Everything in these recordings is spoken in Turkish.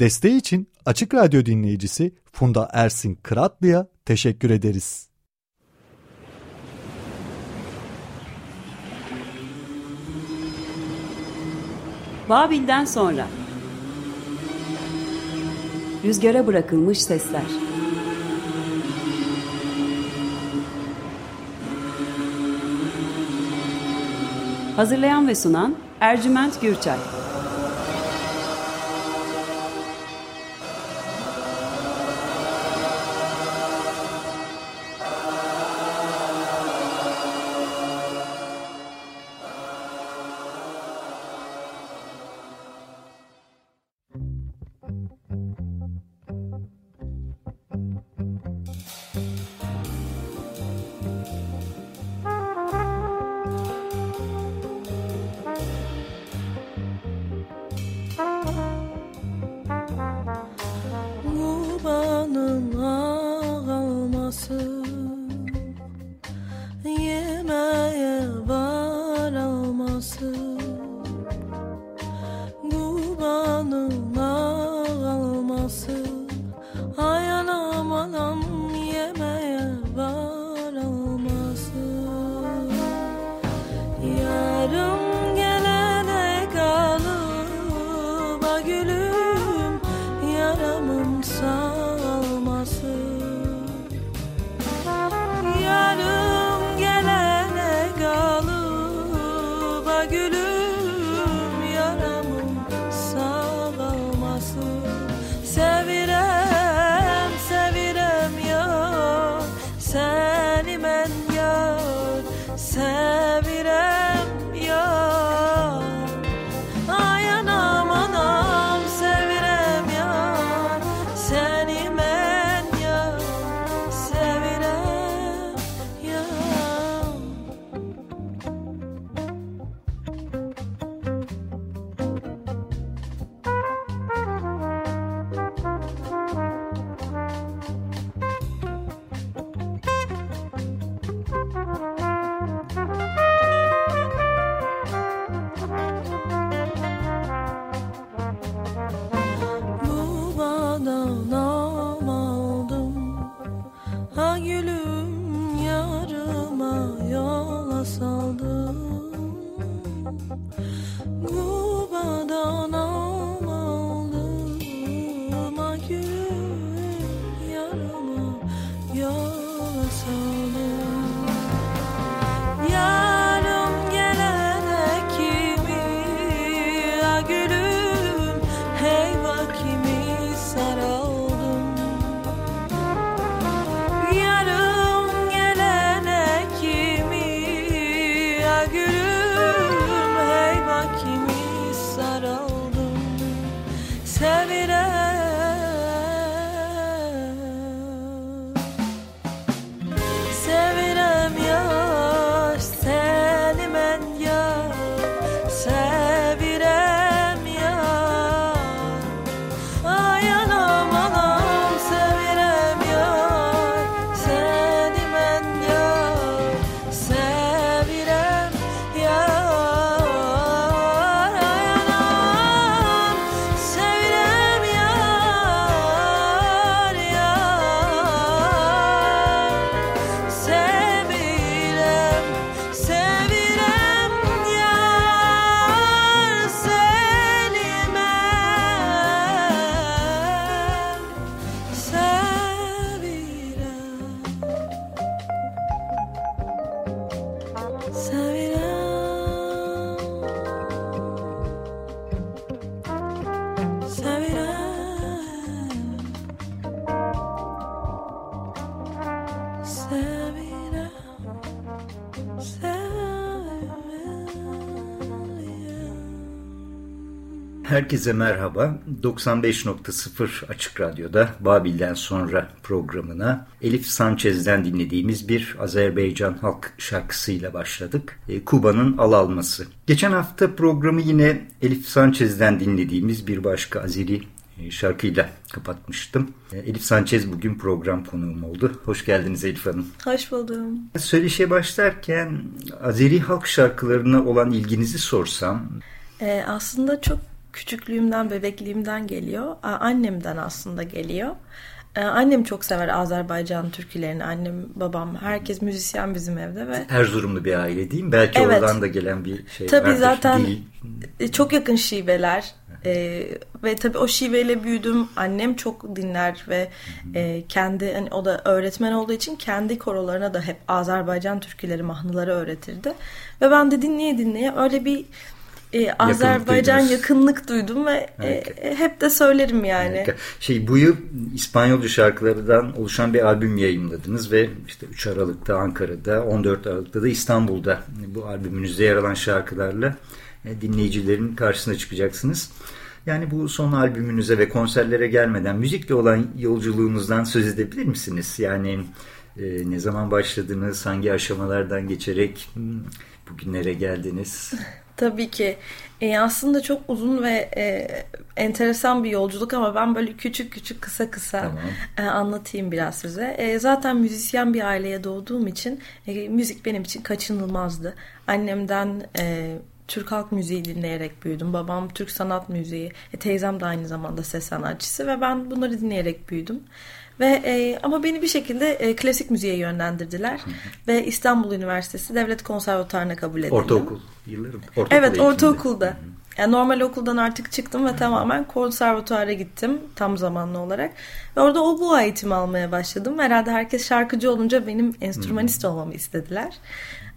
Desteği için Açık Radyo dinleyicisi Funda Ersin Kıratlı'ya teşekkür ederiz. Babil'den sonra. Rüzgara bırakılmış sesler. Hazırlayan ve sunan Ercüment Gürçay Herkese merhaba. 95.0 Açık Radyo'da Babil'den sonra programına Elif Sanchez'den dinlediğimiz bir Azerbaycan halk şarkısıyla başladık. E, Kuba'nın al alması. Geçen hafta programı yine Elif Sanchez'den dinlediğimiz bir başka Azeri e, şarkıyla kapatmıştım. E, Elif Sanchez bugün program konuğum oldu. Hoş geldiniz Elif Hanım. Hoş buldum. Söyleşe başlarken Azeri halk şarkılarına olan ilginizi sorsam. Ee, aslında çok küçüklüğümden, bebekliğimden geliyor. Annemden aslında geliyor. Ee, annem çok sever Azerbaycan türkülerini. Annem, babam, herkes müzisyen bizim evde ve Erzurumlu bir aile değil mi? Belki evet. oradan da gelen bir şey Tabii zaten Dil. çok yakın şiveler. Ee, ve tabii o şiveyle büyüdüm. Annem çok dinler ve e, kendi hani o da öğretmen olduğu için kendi korolarına da hep Azerbaycan türküleri, mahnuları öğretirdi. Ve ben de dinleye dinleye öyle bir e, Azerbaycan duydunuz. yakınlık duydum ve e, hep de söylerim yani. Harika. Şey bu yıl İspanyolca şarkılardan oluşan bir albüm yayınladınız ve işte 3 Aralık'ta Ankara'da, 14 Aralık'ta da İstanbul'da bu albümünüzde yer alan şarkılarla e, dinleyicilerin karşısına çıkacaksınız. Yani bu son albümünüze ve konserlere gelmeden müzikle olan yolculuğunuzdan söz edebilir misiniz? Yani e, ne zaman başladınız, hangi aşamalardan geçerek hmm, bugünlere geldiniz? Tabii ki. E, aslında çok uzun ve e, enteresan bir yolculuk ama ben böyle küçük küçük kısa kısa tamam. e, anlatayım biraz size. E, zaten müzisyen bir aileye doğduğum için e, müzik benim için kaçınılmazdı. Annemden e, Türk halk müziği dinleyerek büyüdüm. Babam Türk sanat müziği, e, teyzem de aynı zamanda ses sanatçısı ve ben bunları dinleyerek büyüdüm. Ve e, ama beni bir şekilde e, klasik müziğe yönlendirdiler hı hı. ve İstanbul Üniversitesi Devlet Konservatuarına kabul edildim. Ortaokul yılları. Ortaokul evet, eğitimde. ortaokulda. Hı hı. Yani normal okuldan artık çıktım ve tamamen konservatuara gittim tam zamanlı olarak. Ve orada o bu eğitimi almaya başladım. Herhalde herkes şarkıcı olunca benim enstrümanist olmamı istediler.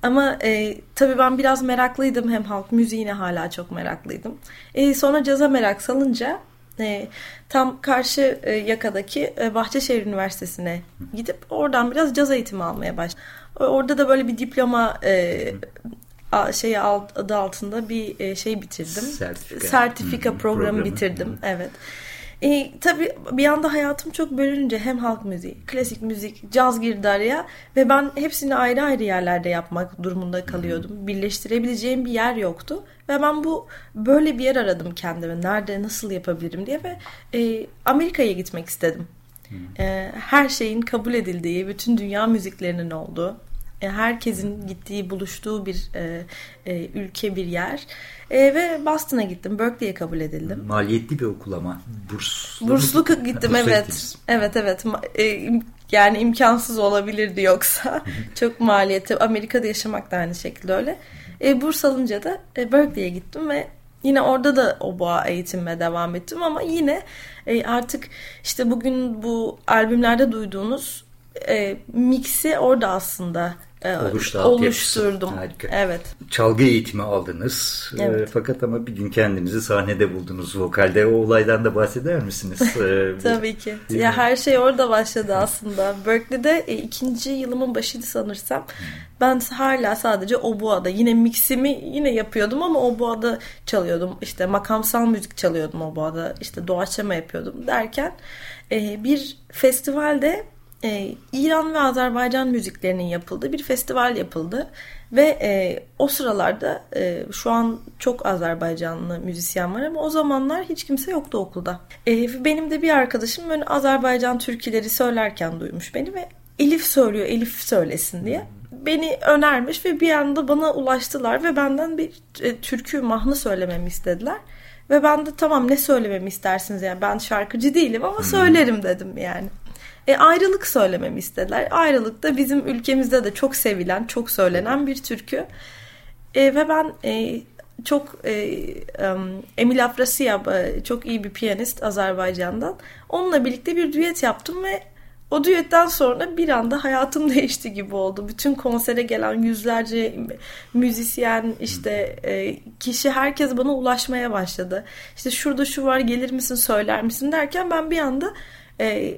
Ama e, tabii ben biraz meraklıydım. Hem halk müziğine hala çok meraklıydım. E, sonra caza merak salınca e, tam karşı e, yakadaki e, Bahçeşehir Üniversitesi'ne gidip oradan biraz caz eğitimi almaya başladım. Orada da böyle bir diploma e, şey adı altında bir e, şey bitirdim. Sertifika, Sertifika programı, programı bitirdim. Evet. E, tabii bir anda hayatım çok bölününce hem halk müziği, klasik müzik, caz girdi araya ve ben hepsini ayrı ayrı yerlerde yapmak durumunda kalıyordum. Birleştirebileceğim bir yer yoktu ve ben bu böyle bir yer aradım kendime. Nerede, nasıl yapabilirim diye ve e, Amerika'ya gitmek istedim. E, her şeyin kabul edildiği, bütün dünya müziklerinin olduğu, herkesin gittiği, buluştuğu bir e, e, ülke, bir yer. E, ve Boston'a gittim. Berkeley'e kabul edildim. Maliyetli bir okul ama. Burslu, Burslu gittim evet. Evet evet. E, yani imkansız olabilirdi yoksa. Çok maliyeti. Amerika'da yaşamak da aynı şekilde öyle. E, burs alınca da e, Berkeley'e gittim ve Yine orada da o boğa eğitimime devam ettim ama yine e, artık işte bugün bu albümlerde duyduğunuz e, mixi orada aslında e, Oluştu, oluşturdum. Harika. Evet. Çalgı eğitimi aldınız. E, evet. Fakat ama bir gün kendinizi sahnede buldunuz vokalde. O olaydan da bahseder misiniz? E, Tabii ki. Ya her şey orada başladı aslında. Berkeley'de e, ikinci yılımın başıydı sanırsam. Ben hala sadece oboada yine miximi yine yapıyordum ama oboada çalıyordum. İşte makamsal müzik çalıyordum oboada. İşte doğaçlama yapıyordum derken e, bir festivalde e, İran ve Azerbaycan müziklerinin yapıldığı bir festival yapıldı. Ve e, o sıralarda e, şu an çok Azerbaycanlı müzisyen var ama o zamanlar hiç kimse yoktu okulda. E, benim de bir arkadaşım böyle Azerbaycan türküleri söylerken duymuş beni ve Elif söylüyor, Elif söylesin diye. Beni önermiş ve bir anda bana ulaştılar ve benden bir e, türkü mahını söylememi istediler. Ve ben de tamam ne söylememi istersiniz yani ben şarkıcı değilim ama söylerim dedim yani. E, ayrılık söylememi istediler. Ayrılık da bizim ülkemizde de çok sevilen, çok söylenen bir türkü. E, ve ben e, çok e, um, Emil Afrasiyab e, çok iyi bir piyanist Azerbaycan'dan. Onunla birlikte bir düet yaptım ve o düetten sonra bir anda hayatım değişti gibi oldu. Bütün konsere gelen yüzlerce müzisyen işte e, kişi herkes bana ulaşmaya başladı. İşte şurada şu var gelir misin söyler misin derken ben bir anda e,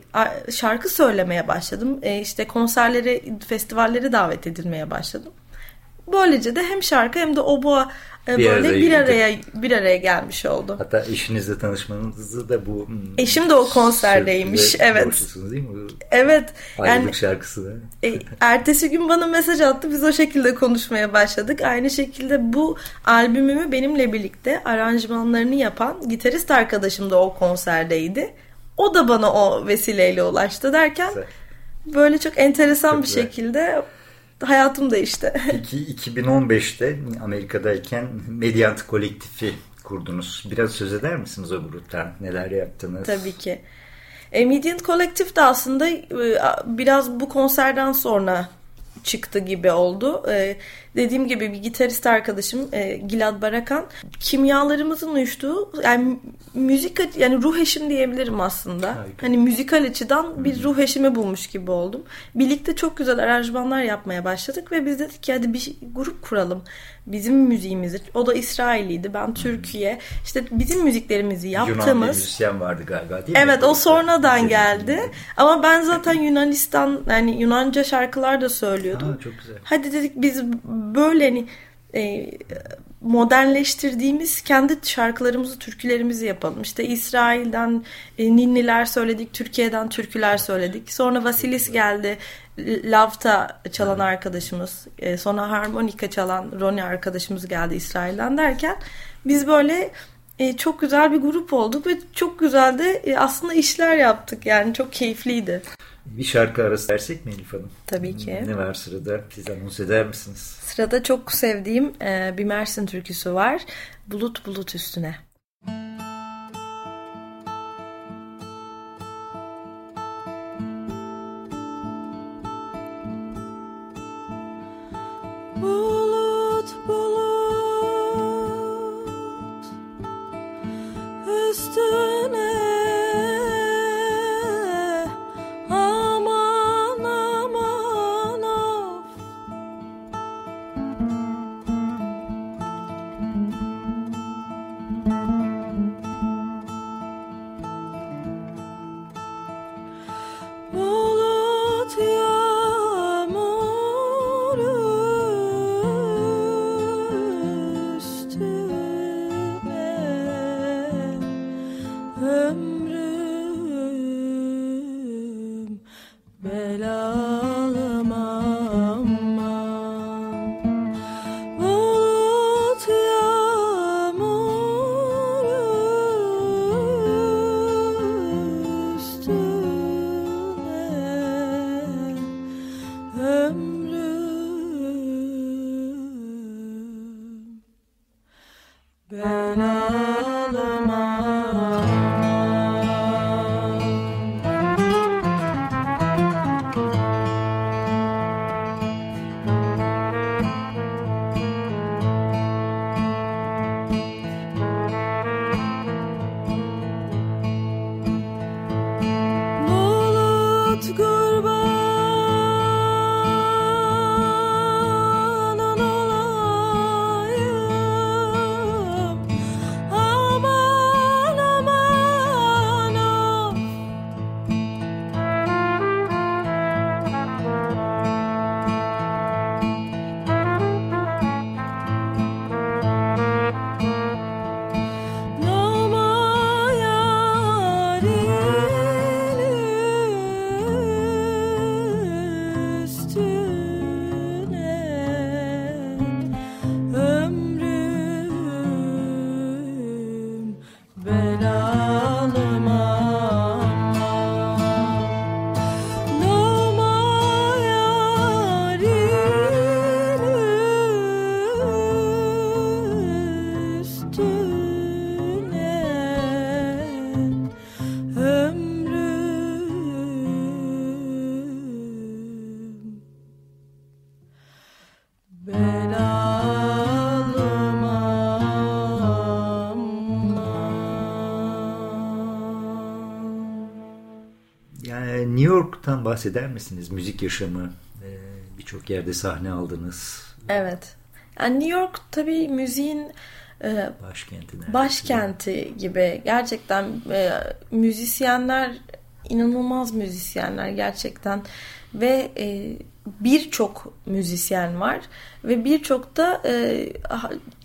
şarkı söylemeye başladım. E, işte konserlere, festivallere davet edilmeye başladım. Böylece de hem şarkı hem de oboa e, bir böyle bir araya bir araya gelmiş oldu. Hatta eşinizle tanışmanızı da bu hmm, Eşim de o konserdeymiş. Evet. Değil mi? Evet. Ayrılık yani, şarkısı da. E, ertesi gün bana mesaj attı. Biz o şekilde konuşmaya başladık. Aynı şekilde bu albümümü benimle birlikte aranjmanlarını yapan gitarist arkadaşım da o konserdeydi. O da bana o vesileyle ulaştı derken böyle çok enteresan çok bir güzel. şekilde hayatım değişti. Peki 2015'te Amerika'dayken Mediant kolektifi kurdunuz. Biraz söz eder misiniz o gruptan? Neler yaptınız? Tabii ki. E, Median Collective de aslında e, biraz bu konserden sonra çıktı gibi oldu. Ee, dediğim gibi bir gitarist arkadaşım e, Gilad Barakan kimyalarımızın uyuştuğu yani müzik yani ruh eşim diyebilirim aslında. Harika. Hani müzikal açıdan bir ruh eşimi bulmuş gibi oldum. Birlikte çok güzel aranjmanlar yapmaya başladık ve biz dedik ki hadi bir grup kuralım. Bizim müziğimizi. O da İsrailiydi. Ben Türkiye. İşte bizim müziklerimizi yaptığımız. Yunan müzisyen vardı galiba değil mi? Evet o sonradan geldi. Ama ben zaten Yunanistan yani Yunanca şarkılar da söylüyordum. Aa, çok güzel. Hadi dedik biz böyle hani e, modernleştirdiğimiz kendi şarkılarımızı, türkülerimizi yapalım. İşte İsrail'den e, ninniler söyledik, Türkiye'den türküler söyledik. Sonra Vasilis geldi, lavta çalan arkadaşımız, e, sonra harmonika çalan Roni arkadaşımız geldi İsrail'den derken biz böyle e, çok güzel bir grup olduk ve çok güzel de e, aslında işler yaptık. Yani çok keyifliydi. Bir şarkı arası dersek mi Elif Hanım? Tabii ki. Ne var sırada? Siz anons eder misiniz? Sırada çok sevdiğim e, bir Mersin türküsü var. Bulut bulut üstüne. na na York'tan bahseder misiniz? Müzik yaşamı, e, birçok yerde sahne aldınız. Evet. Yani New York tabii müziğin e, başkenti, başkenti gibi. Gerçekten e, müzisyenler inanılmaz müzisyenler gerçekten ve birçok müzisyen var ve birçok da e,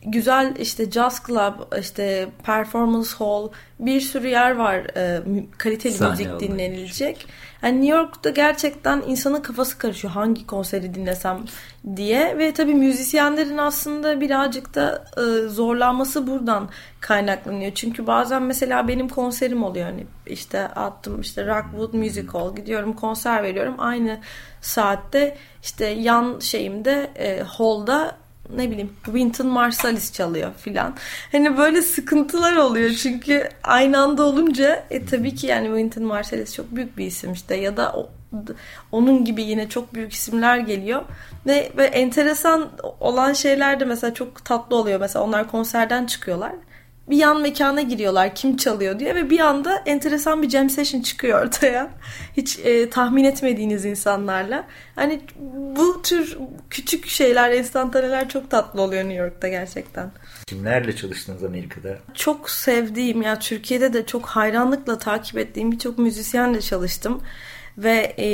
güzel işte jazz club, işte performance hall bir sürü yer var e, kaliteli Sahne müzik dinlenilecek. Için. Yani New York'ta gerçekten insanın kafası karışıyor hangi konseri dinlesem diye. Ve tabii müzisyenlerin aslında birazcık da e, zorlanması buradan kaynaklanıyor. Çünkü bazen mesela benim konserim oluyor. Hani işte attım işte Rockwood Music Hall gidiyorum konser veriyorum. Aynı saatte işte yan şeyimde e, hall'da ne bileyim Wynton Marsalis çalıyor filan. Hani böyle sıkıntılar oluyor çünkü aynı anda olunca e, tabii ki yani Wynton Marsalis çok büyük bir isim işte ya da o, onun gibi yine çok büyük isimler geliyor ve, ve enteresan olan şeyler de mesela çok tatlı oluyor. Mesela onlar konserden çıkıyorlar bir yan mekana giriyorlar kim çalıyor diye ve bir anda enteresan bir jam session çıkıyor ortaya. Hiç e, tahmin etmediğiniz insanlarla. Hani bu tür küçük şeyler, enstantaneler çok tatlı oluyor New York'ta gerçekten. Kimlerle çalıştınız Amerika'da? Çok sevdiğim ya Türkiye'de de çok hayranlıkla takip ettiğim birçok müzisyenle çalıştım ve e,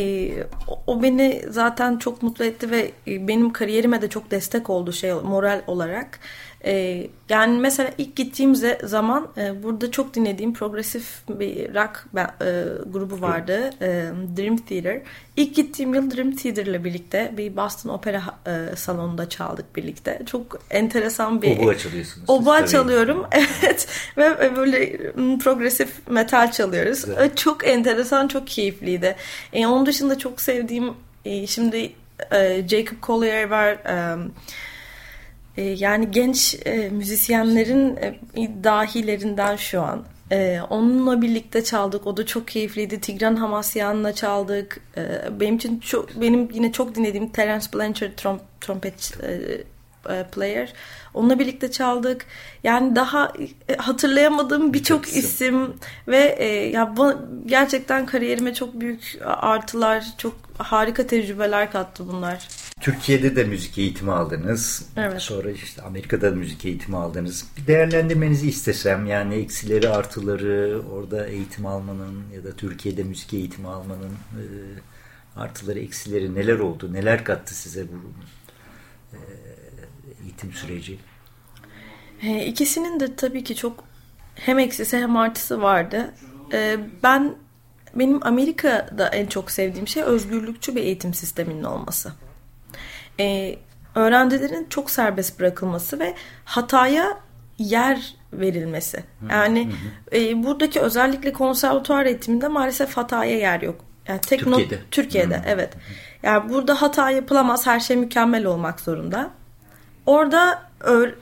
o beni zaten çok mutlu etti ve e, benim kariyerime de çok destek oldu şey moral olarak. E, yani mesela ilk gittiğim zaman e, burada çok dinlediğim progresif bir rock e, grubu vardı. E, Dream Theater. İlk gittiğim yıl Dream Theater ile birlikte bir Boston Opera e, salonunda çaldık birlikte. Çok enteresan bir... Oboa çalıyorsunuz. Oboa çalıyorum. evet. Ve böyle progresif metal çalıyoruz. Güzel. Çok enteresan, çok keyifliydi. E, onun dışında çok sevdiğim e, şimdi e, Jacob Collier var. E, e, yani genç e, müzisyenlerin e, dahilerinden şu an. E, onunla birlikte çaldık. O da çok keyifliydi. Tigran Hamasyan'la çaldık. E, benim için çok benim yine çok dinlediğim Terence Blanchard trom, trompet e, player. Onunla birlikte çaldık. Yani daha hatırlayamadığım birçok isim ve e, ya bu, gerçekten kariyerime çok büyük artılar, çok harika tecrübeler kattı bunlar. Türkiye'de de müzik eğitimi aldınız. Evet. Sonra işte Amerika'da da müzik eğitimi aldınız. Bir değerlendirmenizi istesem yani eksileri artıları orada eğitim almanın ya da Türkiye'de müzik eğitimi almanın e, artıları eksileri neler oldu? Neler kattı size bu e, eğitim süreci? E, ikisinin de tabii ki çok hem eksisi hem artısı vardı. E, ben benim Amerika'da en çok sevdiğim şey özgürlükçü bir eğitim sisteminin olması e, öğrencilerin çok serbest bırakılması ve hataya yer verilmesi. Yani E, buradaki özellikle konservatuar eğitiminde maalesef hataya yer yok. Yani tekno Türkiye'de. Türkiye'de evet. Yani burada hata yapılamaz. Her şey mükemmel olmak zorunda. Orada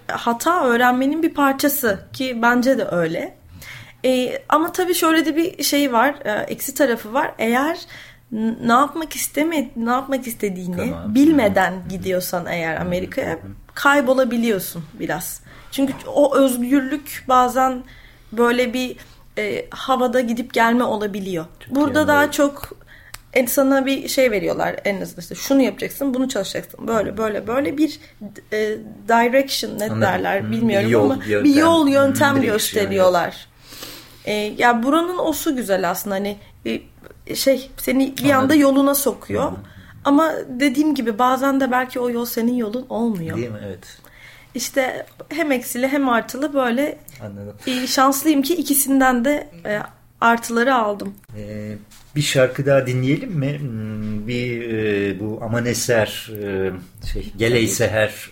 hata öğrenmenin bir parçası ki bence de öyle. E, ama tabii şöyle de bir şey var, e, eksi tarafı var. Eğer ne yapmak isteme ne yapmak istediğini tamam. bilmeden gidiyorsan eğer Amerika'ya kaybolabiliyorsun biraz. Çünkü o özgürlük bazen böyle bir e, havada gidip gelme olabiliyor. Türkiye'de. Burada daha çok e, sana bir şey veriyorlar en azından işte şunu yapacaksın bunu çalışacaksın böyle böyle böyle bir e, direction ne Anladım. derler bilmiyorum yol, ama yöntem. bir yol yöntem gösteriyorlar. E, ya buranın osu güzel aslında hani e, şey seni bir anda yoluna sokuyor. Ama dediğim gibi bazen de belki o yol senin yolun olmuyor. Değil mi? Evet. İşte hem eksili hem artılı böyle Anladım. şanslıyım ki ikisinden de e, artıları aldım. Ee, bir şarkı daha dinleyelim mi? Hmm, bir e, bu Aman Eser e, şey Geley Seher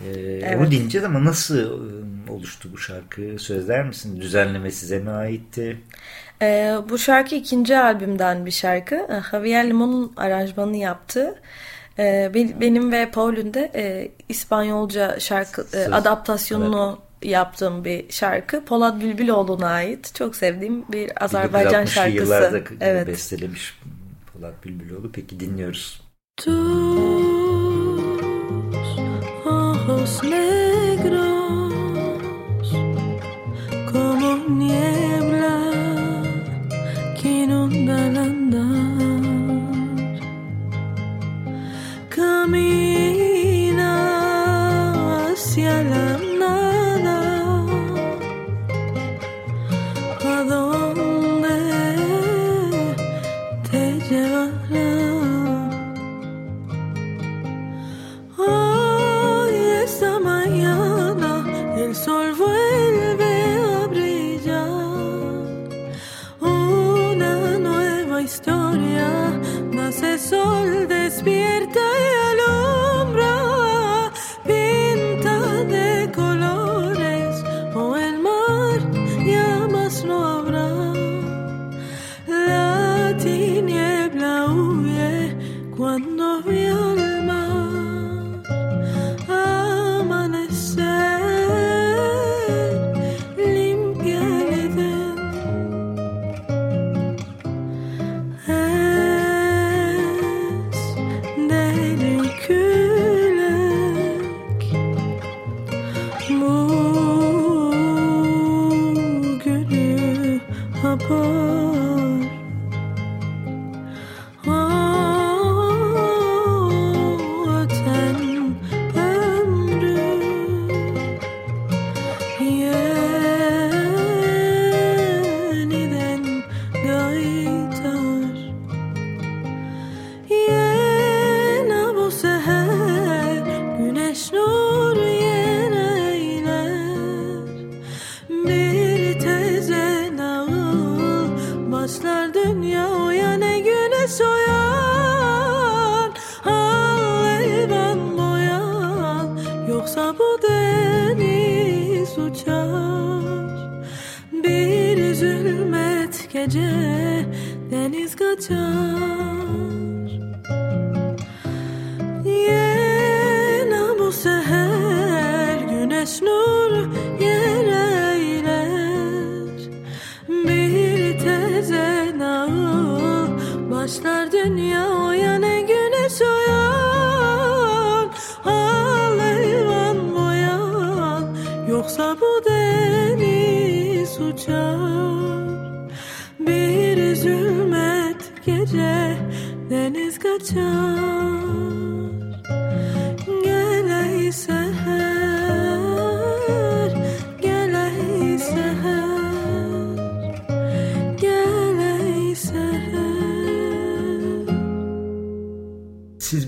e, evet. onu dinleyeceğiz ama nasıl e, oluştu bu şarkı? Sözler misin? Düzenleme size mi aitti? E, bu şarkı ikinci albümden bir şarkı. E, Javier Limon'un aranjmanını yaptı. E, benim ve Paul'ün de e, İspanyolca şarkı e, adaptasyonunu evet. yaptığım bir şarkı. Polat Bülbüloğlu'na ait. Çok sevdiğim bir Azerbaycan şarkısı. yıllarda evet. bestelemiş Polat Bülbüloğlu. Peki dinliyoruz. Tus ojos negros como nieve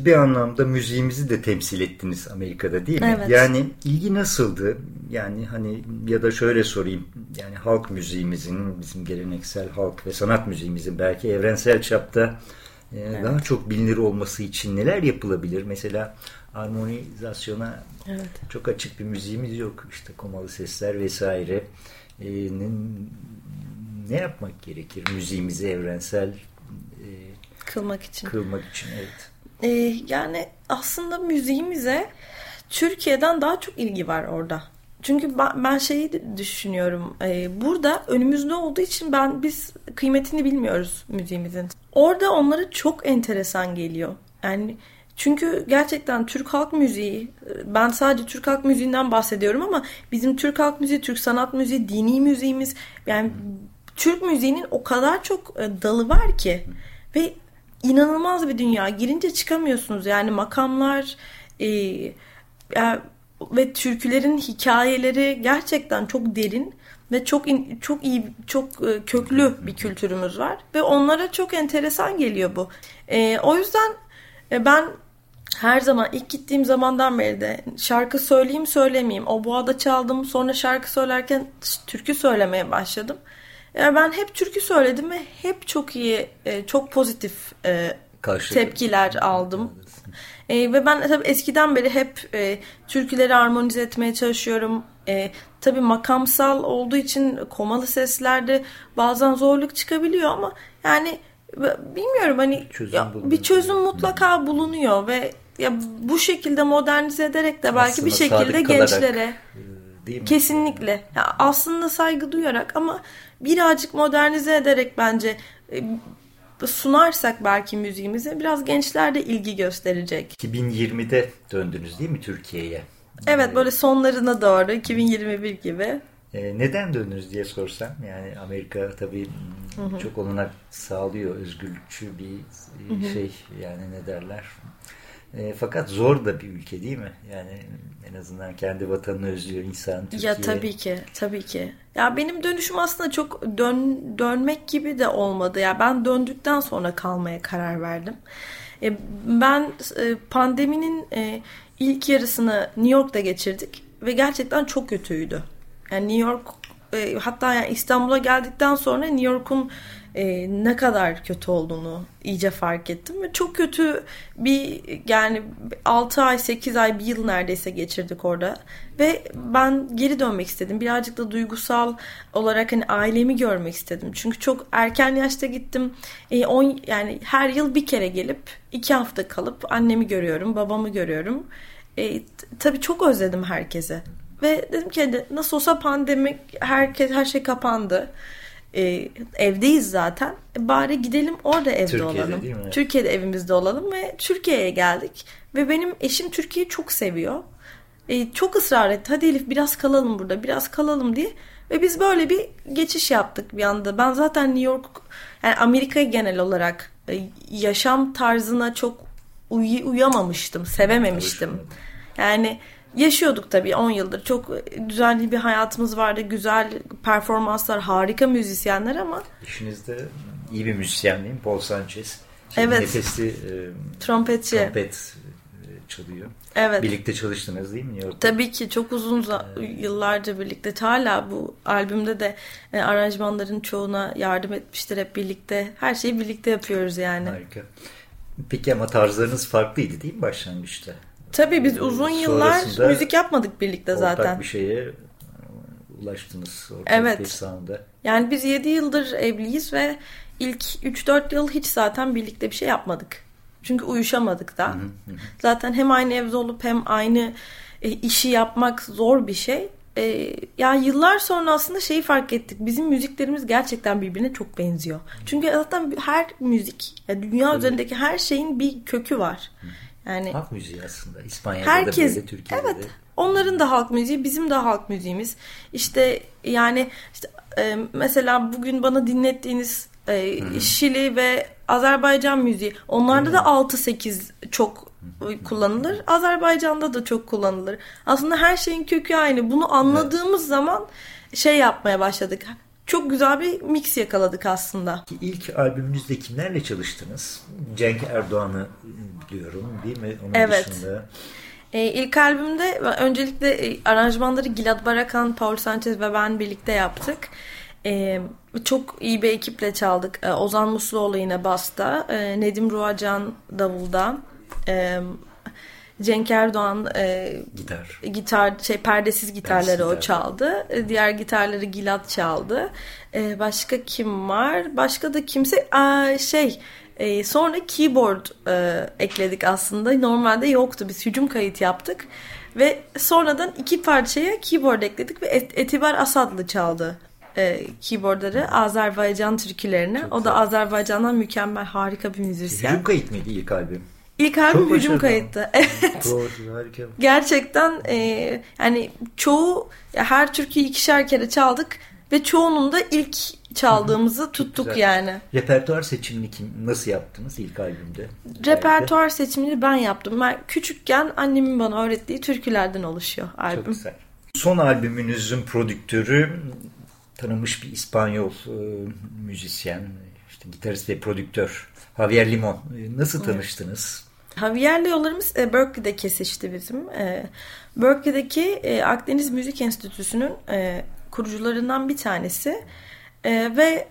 Siz bir anlamda müziğimizi de temsil ettiniz Amerika'da değil mi? Evet. Yani ilgi nasıldı? Yani hani ya da şöyle sorayım. Yani halk müziğimizin, bizim geleneksel halk ve sanat müziğimizin belki evrensel çapta e, evet. daha çok bilinir olması için neler yapılabilir? Mesela armonizasyona evet. çok açık bir müziğimiz yok. İşte komalı sesler vesaire. E, ne, ne yapmak gerekir müziğimizi evrensel e, kılmak için? Kılmak için evet. Ee, yani aslında müziğimize Türkiye'den daha çok ilgi var orada. Çünkü ben, ben şeyi düşünüyorum. E, burada önümüzde olduğu için ben biz kıymetini bilmiyoruz müziğimizin. Orada onlara çok enteresan geliyor. Yani çünkü gerçekten Türk halk müziği, ben sadece Türk halk müziğinden bahsediyorum ama bizim Türk halk müziği, Türk sanat müziği, dini müziğimiz yani Türk müziğinin o kadar çok e, dalı var ki ve inanılmaz bir dünya. Girince çıkamıyorsunuz. Yani makamlar e, yani, ve türkülerin hikayeleri gerçekten çok derin ve çok in, çok iyi çok e, köklü bir kültürümüz var ve onlara çok enteresan geliyor bu. E, o yüzden e, ben her zaman ilk gittiğim zamandan beri de şarkı söyleyeyim söylemeyeyim. O boğada çaldım sonra şarkı söylerken türkü söylemeye başladım. Yani ben hep türkü söyledim ve hep çok iyi, e, çok pozitif e, tepkiler aldım. E, ve ben tabii eskiden beri hep e, türküleri armonize etmeye çalışıyorum. E, tabii makamsal olduğu için komalı seslerde bazen zorluk çıkabiliyor ama yani bilmiyorum hani çözüm ya, bir çözüm mutlaka bulunuyor ve ya bu şekilde modernize ederek de belki Aslında bir şekilde gençlere değil mi? Kesinlikle. Ya aslında saygı duyarak ama birazcık modernize ederek bence e, sunarsak belki müziğimize biraz gençler de ilgi gösterecek. 2020'de döndünüz değil mi Türkiye'ye? Evet böyle sonlarına doğru 2021 gibi. E, neden döndünüz diye sorsam yani Amerika tabii hı hı. çok olanak sağlıyor özgürlükçü bir hı hı. şey yani ne derler e, fakat zor da bir ülke değil mi? Yani en azından kendi vatanını özlüyor insan. Türkiye. Ya tabii ki, tabii ki. Ya benim dönüşüm aslında çok dön, dönmek gibi de olmadı. Ya ben döndükten sonra kalmaya karar verdim. E, ben e, pandeminin e, ilk yarısını New York'ta geçirdik ve gerçekten çok kötüydü. Yani New York e, hatta yani İstanbul'a geldikten sonra New York'un e, ne kadar kötü olduğunu iyice fark ettim. Ve çok kötü bir yani 6 ay 8 ay bir yıl neredeyse geçirdik orada. Ve ben geri dönmek istedim. Birazcık da duygusal olarak hani ailemi görmek istedim. Çünkü çok erken yaşta gittim. E, on, yani her yıl bir kere gelip iki hafta kalıp annemi görüyorum babamı görüyorum. E, tabii çok özledim herkese ve dedim ki hani nasıl olsa pandemi herkes her şey kapandı e, evdeyiz zaten. E, bari gidelim orada evde Türkiye'de, olalım. Değil mi? Türkiye'de evimizde olalım ve Türkiye'ye geldik. Ve benim eşim Türkiye'yi çok seviyor. E, çok ısrar etti. Hadi Elif biraz kalalım burada, biraz kalalım diye. Ve biz böyle bir geçiş yaptık bir anda. Ben zaten New York, yani Amerika'ya genel olarak e, yaşam tarzına çok uy- uyamamıştım, sevememiştim. Yani yaşıyorduk tabii 10 yıldır. Çok düzenli bir hayatımız vardı. Güzel performanslar, harika müzisyenler ama İşinizde iyi bir müzisyen değil mi? Paul Sanchez. Şey, Evet. Nefesli e, trompetçi. trompet e, çalıyor. Evet. Birlikte çalıştınız değil mi New York'ta? Tabii ki çok uzun za- yıllarca birlikte. Hala bu albümde de e, aranjmanların çoğuna yardım etmiştir hep birlikte. Her şeyi birlikte yapıyoruz yani. Harika. Peki ama tarzlarınız farklıydı değil mi başlangıçta? Tabii biz uzun yıllar müzik yapmadık birlikte Ortak zaten. bir şeye e, ulaştınız. Ortak Evet. bir sound'a. Yani biz 7 yıldır evliyiz ve ilk 3-4 yıl hiç zaten birlikte bir şey yapmadık. Çünkü uyuşamadık da. Zaten hem aynı evde olup hem aynı e, işi yapmak zor bir şey. E, ya yıllar sonra aslında şeyi fark ettik. Bizim müziklerimiz gerçekten birbirine çok benziyor. Çünkü zaten her müzik, ya dünya üzerindeki her şeyin bir kökü var. Yani Halk müziği aslında. İspanya'da Herkes, da böyle, Türkiye'de evet. de. Onların da halk müziği, bizim de halk müziğimiz. İşte yani işte e, mesela bugün bana dinlettiğiniz e, Şili ve Azerbaycan müziği. Onlarda da 6-8 çok kullanılır. Azerbaycan'da da çok kullanılır. Aslında her şeyin kökü aynı. Bunu anladığımız zaman şey yapmaya başladık. Çok güzel bir mix yakaladık aslında. İlk albümünüzde kimlerle çalıştınız? Cenk Erdoğan'ı biliyorum değil mi? Onun Evet. dışında E, ilk albümde öncelikle e, aranjmanları Gilad Barakan, Paul Sanchez ve ben birlikte yaptık. E, çok iyi bir ekiple çaldık. E, Ozan Musluoğlu yine basta, e, Nedim Ruacan davulda, e, Cenk Erdoğan e, gitar. gitar şey perdesiz gitarları Perdesiz o çaldı. E, Diğer gitarları Gilad çaldı. E, başka kim var? Başka da kimse Aa, şey e, sonra keyboard e, ekledik aslında. Normalde yoktu. Biz hücum kayıt yaptık ve sonradan iki parçaya keyboard ekledik ve Et- Etibar Asadlı çaldı. E, keyboardları Azerbaycan türkülerini. o da. Azerbaycan'dan mükemmel harika bir müzisyen. Hücum kayıt mıydı ilk albüm? İlk albüm Çok hücum kayıttı. Evet. Doğru, harika. Gerçekten e, yani çoğu her türküyü ikişer kere çaldık ve çoğunun da ilk çaldığımızı tuttuk güzel. yani. Repertuar seçimini kim, nasıl yaptınız ilk albümde? Repertuar seçimini ben yaptım. Ben küçükken annemin bana öğrettiği türkülerden oluşuyor Çok albüm. güzel. Son albümünüzün prodüktörü tanınmış bir İspanyol e, müzisyen, işte gitarist ve prodüktör Javier Limon. E, Nasıl tanıştınız? Javier'le yollarımız e, Berkeley'de kesişti bizim. E, Berkeley'deki e, Akdeniz Müzik Enstitüsü'nün e, kurucularından bir tanesi. E, ve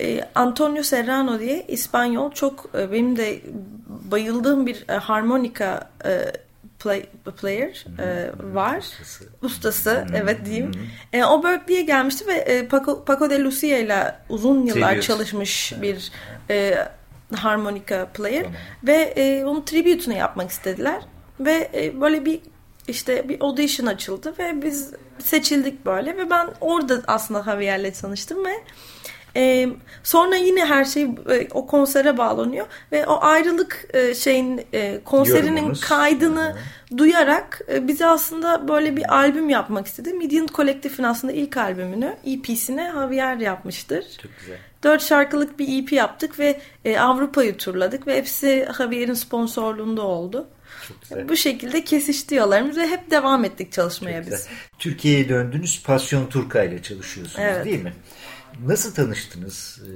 e, Antonio Serrano diye İspanyol çok e, benim de bayıldığım bir e, harmonika e, play, player e, var. Ustası. Ustası evet diyeyim. E, o Berkeley'e gelmişti ve e, Paco, Paco de Lucia ile uzun yıllar Tribute. çalışmış bir e, harmonika player Tamam. ve e, onun tribute'unu yapmak istediler ve e, böyle bir işte bir audition açıldı ve biz seçildik böyle ve ben orada aslında Javier'le tanıştım ve e, sonra yine her şey e, o konsere bağlanıyor ve o ayrılık e, şeyin e, konserinin Yorumunuz. kaydını duyarak e, bize aslında böyle bir albüm yapmak istedi. Midian Kolektif'in aslında ilk albümünü, EP'sine Javier yapmıştır. Çok güzel. Dört şarkılık bir EP yaptık ve e, Avrupa'yı turladık ve hepsi Javier'in sponsorluğunda oldu. Bu şekilde kesişti yollarımız ve hep devam ettik çalışmaya biz. Türkiye'ye döndünüz. Passion Turka ile çalışıyorsunuz Evet. değil mi? Nasıl tanıştınız e,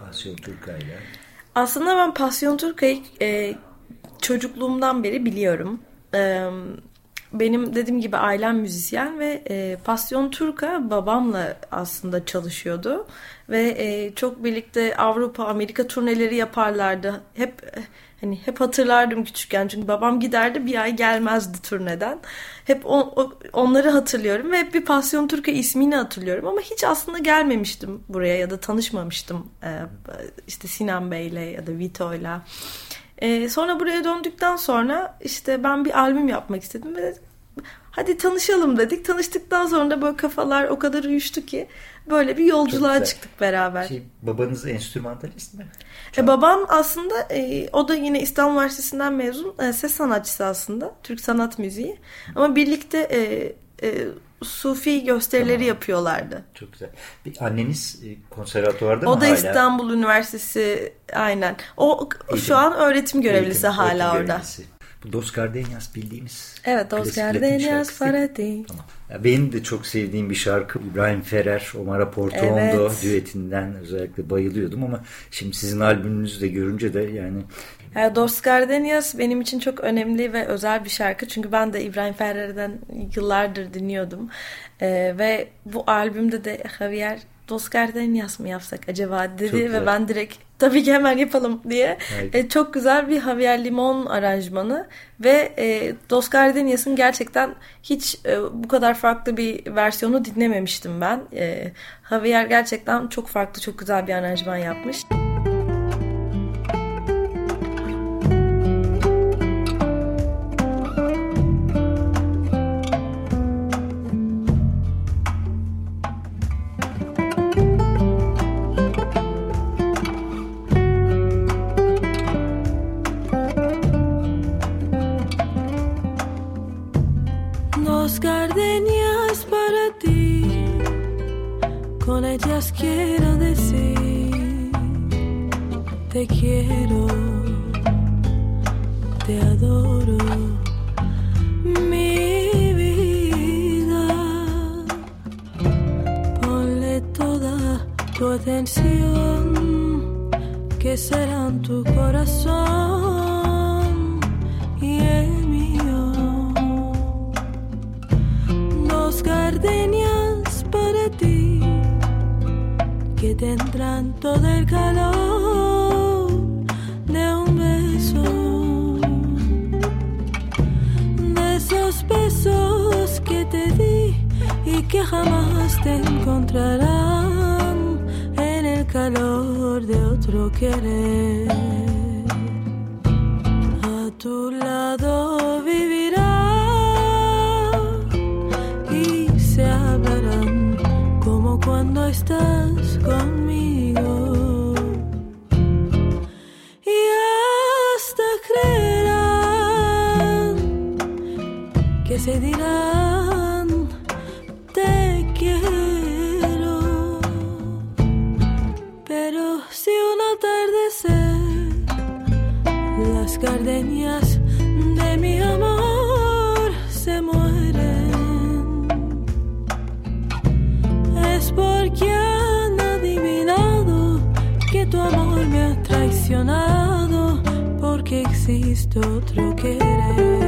Passion Turka ile? Aslında ben Passion Turka'yı e, çocukluğumdan beri biliyorum. E, benim dediğim gibi ailem müzisyen ve e, Passion Turka babamla aslında çalışıyordu. Ve e, çok birlikte Avrupa, Amerika turneleri yaparlardı. Hep hani hep hatırlardım küçükken çünkü babam giderdi bir ay gelmezdi turneden. Hep o, o- onları hatırlıyorum ve hep bir Passion Turka ismini hatırlıyorum ama hiç aslında gelmemiştim buraya ya da tanışmamıştım e, işte Sinan Bey'le ya da Vito'yla. E, sonra buraya döndükten sonra işte ben bir albüm yapmak istedim ve hadi tanışalım dedik. Tanıştıktan sonra da böyle kafalar o kadar uyuştu ki böyle bir yolculuğa çıktık beraber. Şey, babanız enstrümantalist mi? E, babam aslında e, o da yine İstanbul Üniversitesi'nden mezun e, ses sanatçısı aslında Türk sanat müziği ama birlikte e, e, sufi gösterileri tamam. yapıyorlardı. Çok güzel. Bir anneniz e, konservatuvarda mı O da hala? İstanbul Üniversitesi aynen. O Eğitim. şu an öğretim görevlisi Eğitim, hala öğretim orada. Görevlisi. Bu Dos Gardenias bildiğimiz. Evet Dos Gardenias para ti. Tamam. Benim de çok sevdiğim bir şarkı İbrahim Ferrer, Omar Portondo evet. düetinden özellikle bayılıyordum ama şimdi sizin albümünüzü de görünce de yani Dos Gardenias benim için çok önemli ve özel bir şarkı. Çünkü ben de İbrahim Ferrer'den yıllardır dinliyordum. Ee, ve bu albümde de Javier Dos Gardenias mı yapsak acaba dedi ve ben direkt tabii ki hemen yapalım diye. Evet. E, çok güzel bir Javier Limon aranjmanı ve e, Dos Gardenias'ın gerçekten hiç e, bu kadar farklı bir versiyonu dinlememiştim ben. E, Javier gerçekten çok farklı, çok güzel bir aranjman yapmış. Quiero decir, te quiero, te adoro, mi vida. Ponle toda tu atención, que serán tu corazón Gardenias para ti que tendrán todo el calor de un beso, de esos besos que te di y que jamás te encontrarán en el calor de otro querer. A tu lado vivirá conmigo. Y hasta creerán que se dirán existe otro querer.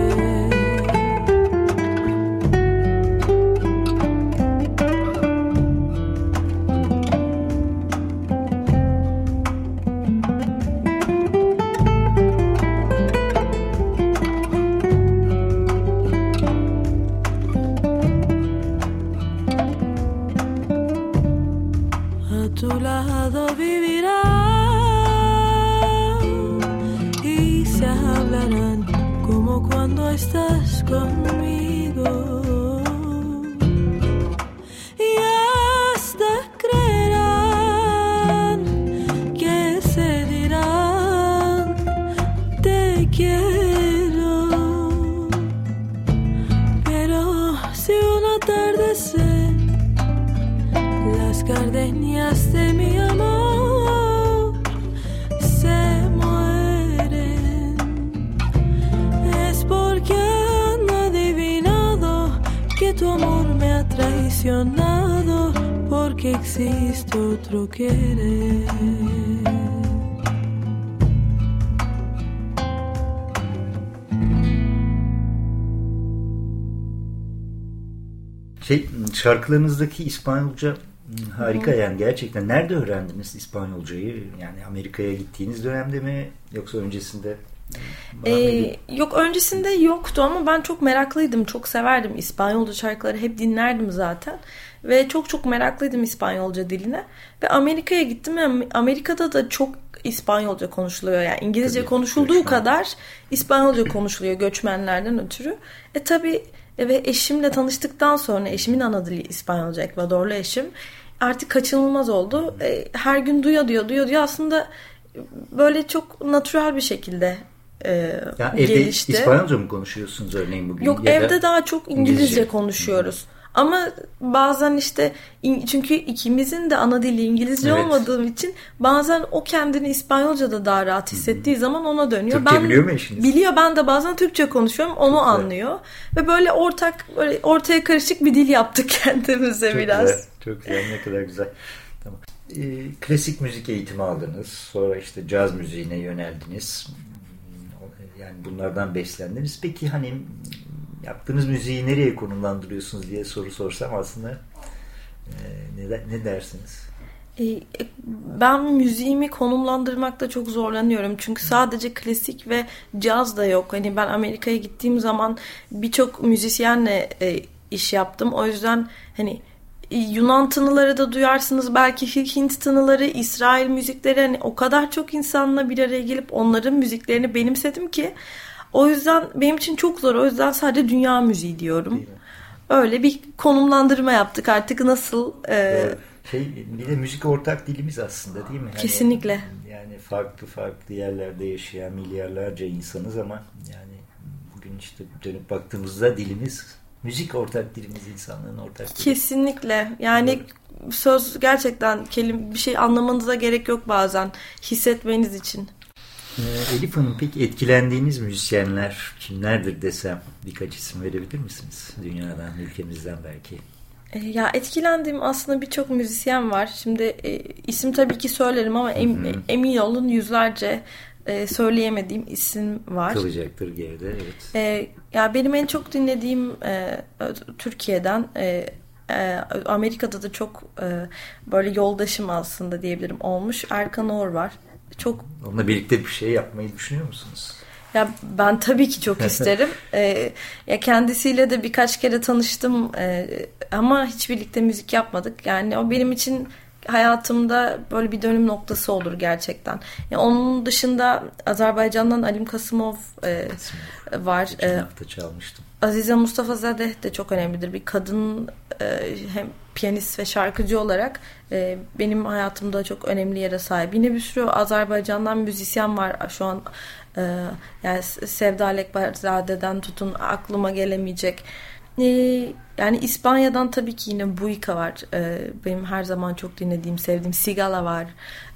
Porque existe otro querer. Şey, şarkılarınızdaki İspanyolca harika yani gerçekten. Nerede öğrendiniz İspanyolcayı? Yani Amerika'ya gittiğiniz dönemde mi yoksa öncesinde? Ee, yok öncesinde yoktu ama ben çok meraklıydım. Çok severdim İspanyolca şarkıları. Hep dinlerdim zaten. Ve çok çok meraklıydım İspanyolca diline. Ve Amerika'ya gittim ve Amerika'da da çok İspanyolca konuşuluyor. Yani İngilizce tabii, konuşulduğu göçmen. kadar İspanyolca konuşuluyor göçmenlerden ötürü. E tabi e, ve eşimle tanıştıktan sonra eşimin ana dili İspanyolca Ekvadorlu eşim artık kaçınılmaz oldu. E, her gün duyuyor diyor duyuyor diyor aslında böyle çok natürel bir şekilde e, evde gelişti. İspanyolca mı konuşuyorsunuz örneğin bugün? Yok ya evde da daha çok İngilizce, İngilizce. konuşuyoruz. Ama bazen işte çünkü ikimizin de ana dili İngilizce Evet. olmadığım için bazen o kendini İspanyolca'da daha rahat hissettiği zaman ona dönüyor. Türkçe biliyor mu eşiniz? Biliyor. Ben de bazen Türkçe konuşuyorum. Onu Çok güzel. anlıyor. Ve böyle ortak böyle ortaya karışık bir dil yaptık kendimize Çok biraz. güzel, çok güzel, ne kadar güzel. Tamam. Ee, klasik müzik eğitimi aldınız. Sonra işte caz müziğine yöneldiniz. Yani bunlardan beslendiniz. Peki hani yaptığınız müziği nereye konumlandırıyorsunuz diye soru sorsam aslında e, ne, ne dersiniz? E, e, Ben müziğimi konumlandırmakta çok zorlanıyorum. Çünkü sadece klasik ve caz da yok. Hani ben Amerika'ya gittiğim zaman birçok müzisyenle e, iş yaptım. O yüzden hani Yunan tınıları da duyarsınız. Belki Hint tınıları, İsrail müzikleri hani o kadar çok insanla bir araya gelip onların müziklerini benimsedim ki o yüzden benim için çok zor. O yüzden sadece dünya müziği diyorum. Öyle bir konumlandırma yaptık artık nasıl e, Doğru. Şey, bir de müzik ortak dilimiz aslında değil mi? Hani Kesinlikle. Yani farklı farklı yerlerde yaşayan milyarlarca insanız ama yani bugün işte dönüp baktığımızda dilimiz müzik ortak dilimiz insanlığın ortak dili. Kesinlikle. Yani söz gerçekten kelim bir şey anlamanıza gerek yok bazen hissetmeniz için. Ee, Elif Hanım peki etkilendiğiniz müzisyenler kimlerdir desem birkaç isim verebilir misiniz? Dünyadan, ülkemizden belki. E, Ya etkilendiğim aslında birçok müzisyen var. Şimdi e, isim tabii ki söylerim ama em- emin olun yüzlerce e, söyleyemediğim isim var. Kalacaktır geride evet. E, ya benim en çok dinlediğim e, Türkiye'den e, e, Amerika'da da çok e, böyle yoldaşım aslında diyebilirim olmuş. Erkan Oğur var. Çok Onunla birlikte bir şey yapmayı düşünüyor musunuz? Ya ben tabii ki çok isterim. Ee, ya kendisiyle de birkaç kere tanıştım Ee, ama hiç birlikte müzik yapmadık. Yani o benim için hayatımda böyle bir dönüm noktası olur gerçekten. Ya onun dışında Azerbaycan'dan Alim Kasımov e, var. Geçen hafta çalmıştım. Azize Mustafa Zadeh de çok önemlidir. Bir kadın e, hem piyanist ve şarkıcı olarak e, benim hayatımda çok önemli yere sahip. Yine bir sürü Azerbaycan'dan müzisyen var şu an. e, yani Sevda Lekberzade'den tutun aklıma gelemeyecek. E, yani İspanya'dan tabii ki yine Buika var. E, benim her zaman çok dinlediğim, sevdiğim Sigala var.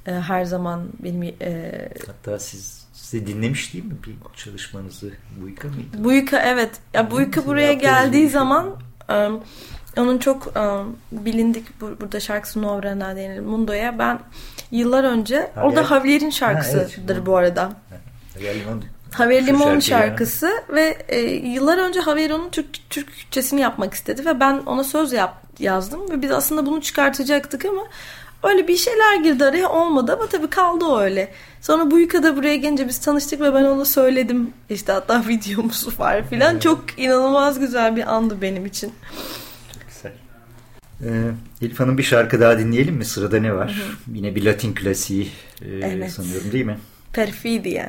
E, her zaman benim e, Hatta siz size dinlemiş değil mi bir çalışmanızı Buyka mıydı? Buyuka evet. Ya Sizin buraya geldiği zaman e, onun çok e, bilindik bu- burada şarkısı Novrena denir Mundo'ya. Ben yıllar önce Javier- orada Javier'in Ha, şarkısıdır evet. bu arada. Javier Şu Limon şarkısı ve e, yıllar önce Javier onun Türk Türkçesini yapmak istedi ve ben ona söz yap, yazdım ve biz aslında bunu çıkartacaktık ama öyle bir şeyler girdi araya olmadı ama tabii kaldı o öyle. Sonra bu da buraya gelince biz tanıştık ve ben ona söyledim. İşte hatta videomuz var filan. Çok inanılmaz güzel bir andı benim için. Güzel. Ee, Elif Hanım bir şarkı daha dinleyelim mi? Sırada ne var? Yine bir Latin klasiği e, Evet. sanıyorum değil mi? Perfidia.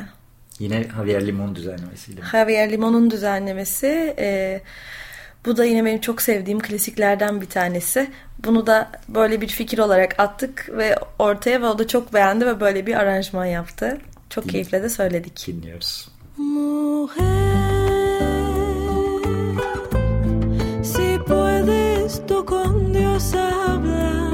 Yine Javier Limon düzenlemesiyle. Javier Limon'un düzenlemesi. e, bu da yine benim çok sevdiğim klasiklerden bir tanesi. Bunu da böyle bir fikir olarak attık ve ortaya ve o da çok beğendi ve böyle bir aranjman yaptı. Çok Din- keyifle de söyledik. Dinliyoruz. Mujer, si puedes tú con Dios hablar,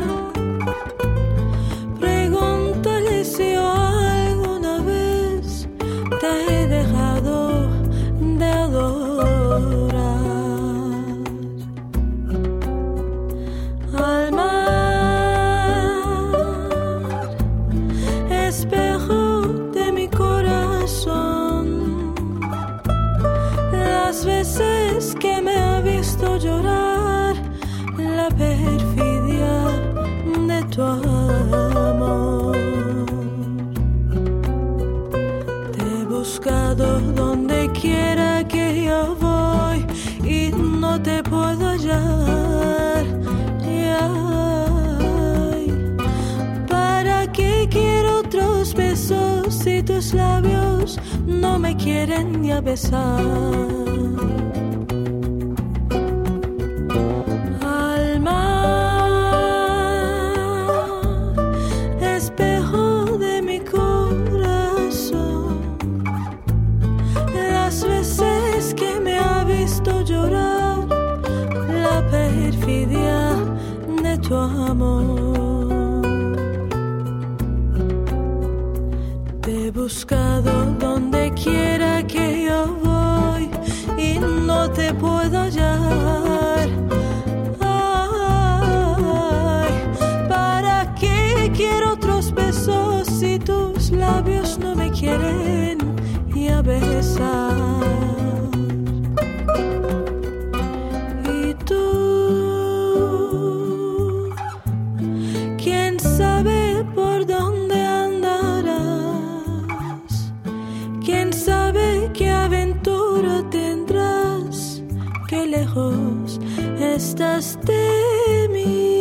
qué lejos estás de mí.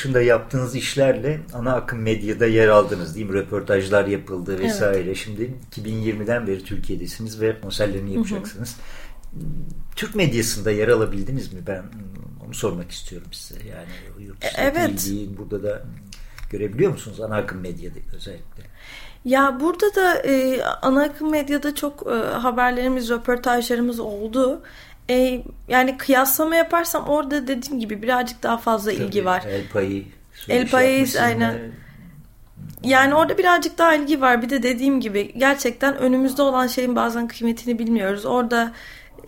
Dışında yaptığınız işlerle ana akım medyada yer aldınız değil mi? Röportajlar yapıldı vesaire. Şimdi 2020'den beri Türkiye'desiniz ve konserlerini yapacaksınız. Türk medyasında yer alabildiniz mi? Ben onu sormak istiyorum size. Yani yurt Evet. ilgiyi burada da görebiliyor musunuz? Ana akım medyada özellikle. Ya burada da e, ana akım medyada çok e, haberlerimiz, röportajlarımız oldu. E, yani kıyaslama yaparsam orada dediğim gibi birazcık daha fazla ilgi Tabii, var. El Payı. El Payı, aynen. Yani orada birazcık daha ilgi var. Bir de dediğim gibi gerçekten önümüzde olan şeyin bazen kıymetini bilmiyoruz. Orada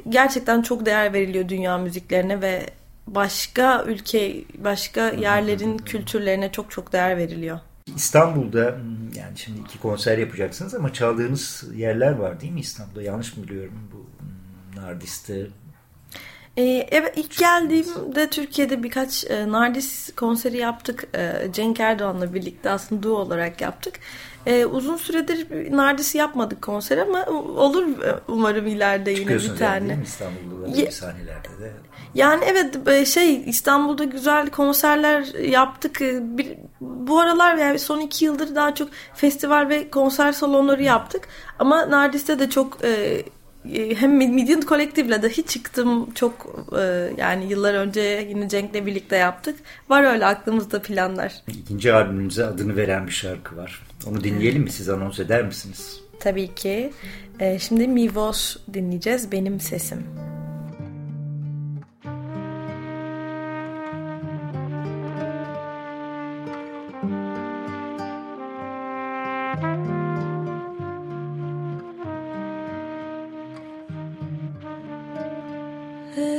gerçekten çok değer veriliyor dünya müziklerine ve başka ülke, başka yerlerin kültürlerine çok çok değer veriliyor. İstanbul'da yani şimdi iki konser yapacaksınız ama çaldığınız yerler var değil mi İstanbul'da? Yanlış mı biliyorum bu hmm, Nardis'te? Ee, evet ilk geldiğimde Türkiye'de birkaç e, Nardis konseri yaptık. E, Cenk Erdoğan'la birlikte aslında duo olarak yaptık. E, uzun süredir Nardis yapmadık konser ama olur e, umarım ileride yine bir yani tane. mi İstanbul'da böyle sahnelerde de? Yani evet e, şey İstanbul'da güzel konserler yaptık. E, Bir, bu aralar yani son iki yıldır daha çok festival ve konser salonları yaptık. Ama Nardis'te de çok e, hem Midian Collective'le dahi çıktım. Çok e, yani yıllar önce yine Cenk'le birlikte yaptık. Var öyle aklımızda planlar. İkinci albümümüze adını veren bir şarkı var. Onu dinleyelim mi? Siz anons eder misiniz? Tabii ki. E, şimdi Mi Voz dinleyeceğiz. Benim sesim.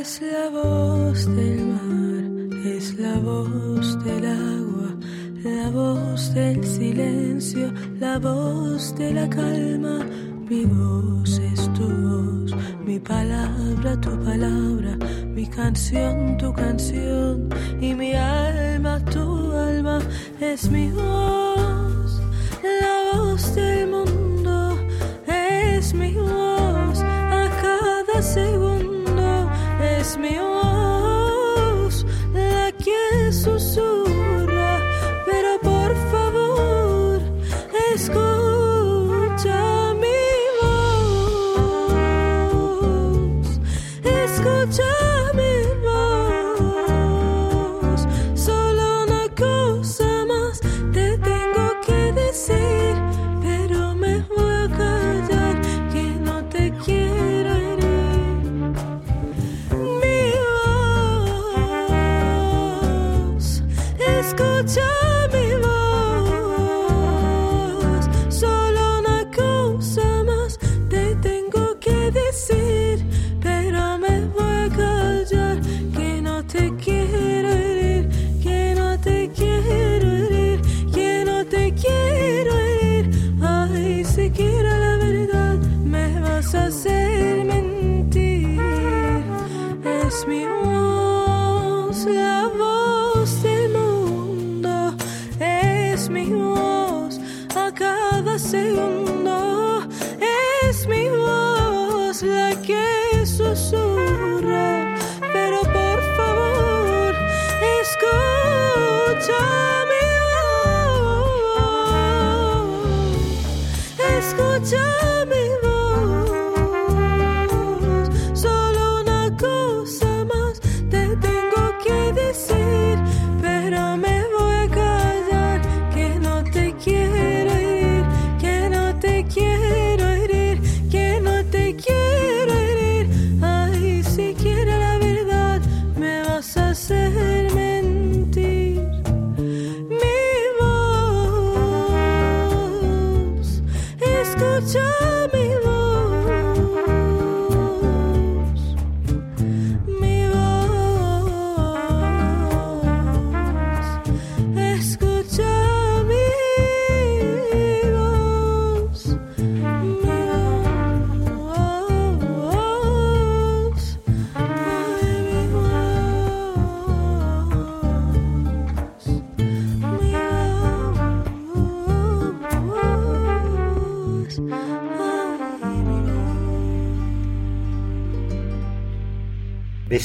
Es la voz del mar, es la voz del agua, la voz del silencio, la voz de la calma. Mi voz es tu voz, mi palabra tu palabra, mi canción tu canción y mi alma tu alma es mi voz, soon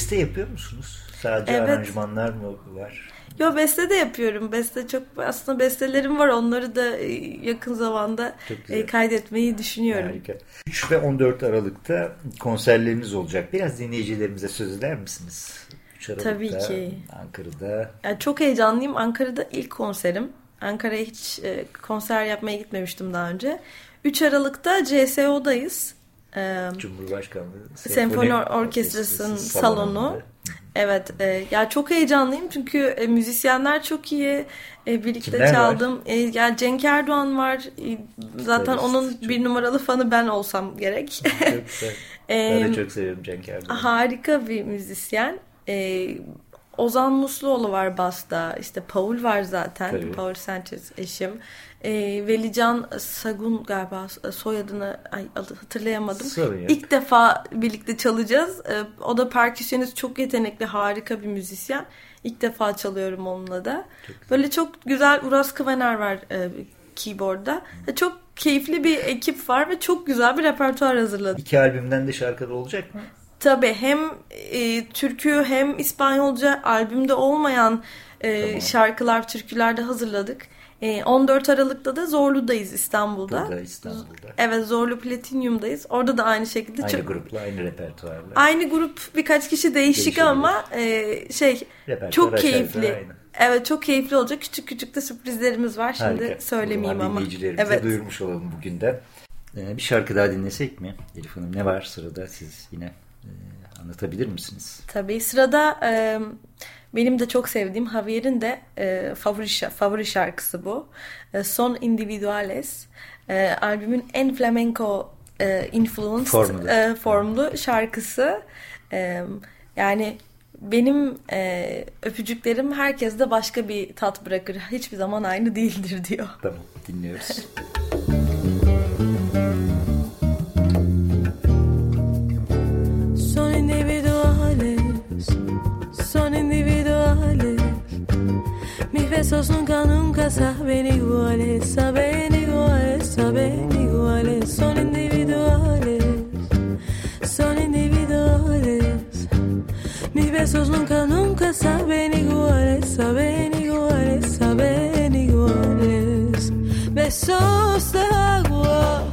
Beste yapıyor musunuz? Sadece evet. aranjmanlar mı var? Yo beste de yapıyorum. Beste çok aslında bestelerim var. Onları da e, yakın zamanda e, kaydetmeyi düşünüyorum. Harika. 3 ve 14 Aralık'ta konserleriniz olacak. Biraz dinleyicilerimize söz eder misiniz? 3 Aralık'ta Tabii ki. Ankara'da. Yani çok heyecanlıyım. Ankara'da ilk konserim. Ankara'ya hiç e, konser yapmaya gitmemiştim daha önce. 3 Aralık'ta CSO'dayız. Cumhurbaşkanlığı Senfoni Orkestrası'nın salonu. Evet, e, ya çok heyecanlıyım çünkü e, müzisyenler çok iyi. E, birlikte Kimler çaldım. E, yani Cenk Erdoğan var. E, zaten evet, onun çok... bir numaralı fanı ben olsam gerek. Çok güzel. ben de çok seviyorum Cenk Erdoğan. Harika bir müzisyen. E, Ozan Musluoğlu var basta. İşte Paul var zaten. Tabii. Paul Sanchez eşim. E, Velican Sagun galiba soyadını ay, hatırlayamadım. Sorry. İlk defa birlikte çalacağız. E, o da perküsyonist çok yetenekli harika bir müzisyen. İlk defa çalıyorum onunla da. Çok Böyle çok güzel Uras Kıvaner var e, keyboardda. Hmm. Çok keyifli bir ekip var ve çok güzel bir repertuar hazırladık. İki albümden de şarkıda olacak mı? Tabii hem e, türkü hem İspanyolca albümde olmayan e, tamam. şarkılar, türküler de hazırladık. 14 ee, Aralık'ta da Zorlu'dayız İstanbul'da. Burada İstanbul'da. Evet Zorlu Platinyum'dayız. Orada da aynı şekilde. Aynı çok... grupla aynı repertuarla. Aynı grup birkaç kişi değişik ama e, şey Repertuar çok keyifli. Aynı. Evet çok keyifli olacak. Küçük küçük de sürprizlerimiz var. Şimdi Harika. söylemeyeyim ama. Dinleyicilerimize evet. duyurmuş olalım bugün de. Ee, bir şarkı daha dinlesek mi? Elif Hanım ne var sırada siz yine e, anlatabilir misiniz? Tabii sırada... E, benim de çok sevdiğim Javier'in de e, favori, favori şarkısı bu. E, Son Individuales. E, albümün en flamenco e, influenced formlu, e, formlu şarkısı. E, yani benim e, öpücüklerim herkeste başka bir tat bırakır. Hiçbir zaman aynı değildir diyor. Tamam dinliyoruz. besos nunca, nunca saben iguales, saben iguales, saben iguales, son individuales, son individuales. Mis besos nunca, nunca saben iguales, saben iguales, saben iguales. Besos de agua,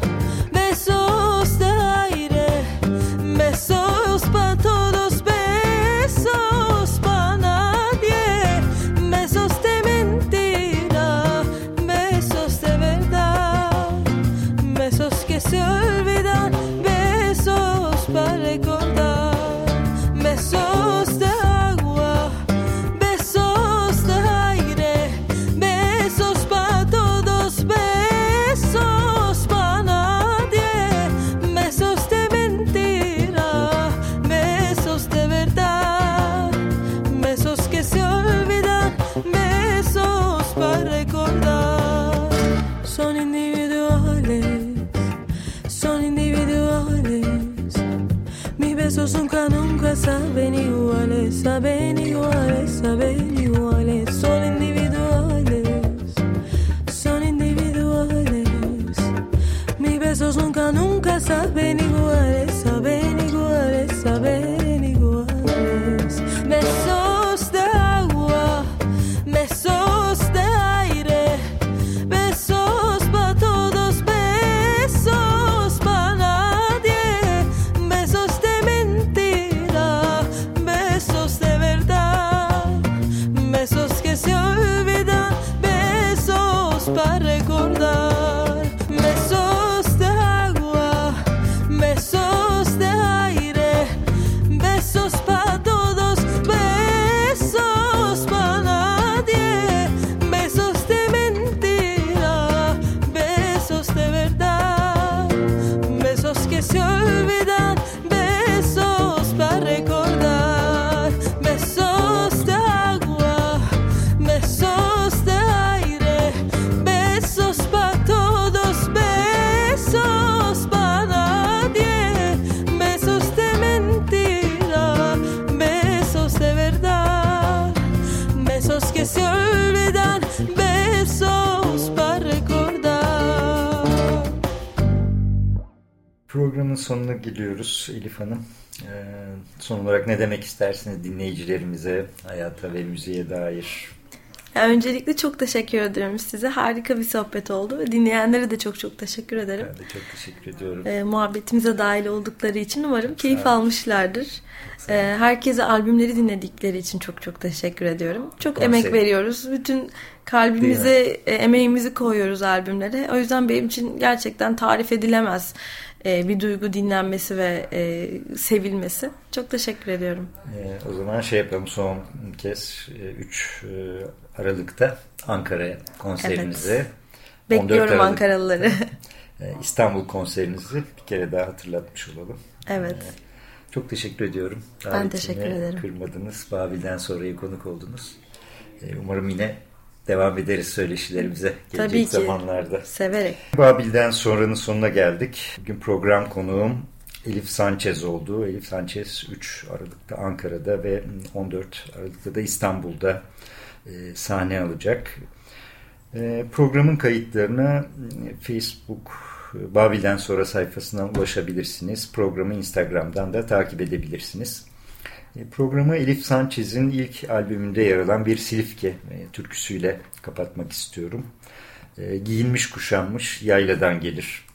Elif Hanım. Ee, son olarak ne demek istersiniz dinleyicilerimize, hayata ve müziğe dair? Ya öncelikle çok teşekkür ederim size. Harika bir sohbet oldu ve dinleyenlere de çok çok teşekkür ederim. Ben de çok teşekkür ediyorum. E, muhabbetimize dahil oldukları için umarım keyif almışlardır. E, herkese albümleri dinledikleri için çok çok teşekkür ediyorum. Çok Konser- emek veriyoruz. Bütün kalbimize e, emeğimizi koyuyoruz albümlere. O yüzden benim için gerçekten tarif edilemez e, bir duygu dinlenmesi ve e, sevilmesi. Çok teşekkür ediyorum. Ee, o zaman şey yapalım son kez 3 Aralık'ta Ankara'ya konserinize. 14 Bekliyorum Ankaralıları. e, İstanbul konserinizi bir kere daha hatırlatmış olalım. evet. Çok teşekkür ediyorum. Ben Davetimi teşekkür ederim. Kırmadınız. Babil'den sonraya konuk oldunuz. Umarım yine devam ederiz söyleşilerimize gelecek Tabii ki. zamanlarda. Severek. Babil'den sonranın sonuna geldik. Bugün program konuğum Elif Sanchez oldu. Elif Sanchez 3 Aralık'ta Ankara'da ve 14 Aralık'ta da İstanbul'da e, sahne alacak. E, programın kayıtlarına e, Facebook e, Babil'den sonra sayfasından ulaşabilirsiniz. Programı Instagram'dan da takip edebilirsiniz. E, Programı Elif Sanchez'in ilk albümünde yer alan bir Silifke e, türküsüyle kapatmak istiyorum. E, Giyinmiş kuşanmış yayladan gelir.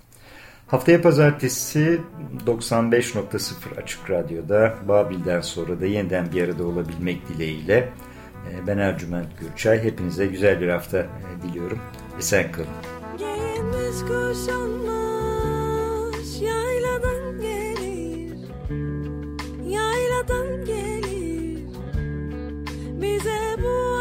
Haftaya pazartesi 95.0 Açık Radyo'da Babil'den sonra da yeniden bir arada olabilmek dileğiyle ben Ercüment Gürçay. Hepinize güzel bir hafta diliyorum. Esen kalın. Giyinmiş kuşanmış yayladan gelir Yayladan gelir. Bize bu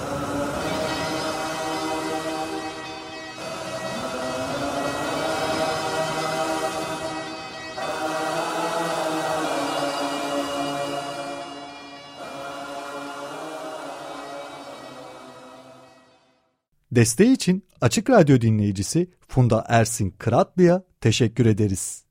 Desteği için Açık Radyo dinleyicisi Funda Ersin Kıratlı'ya teşekkür ederiz.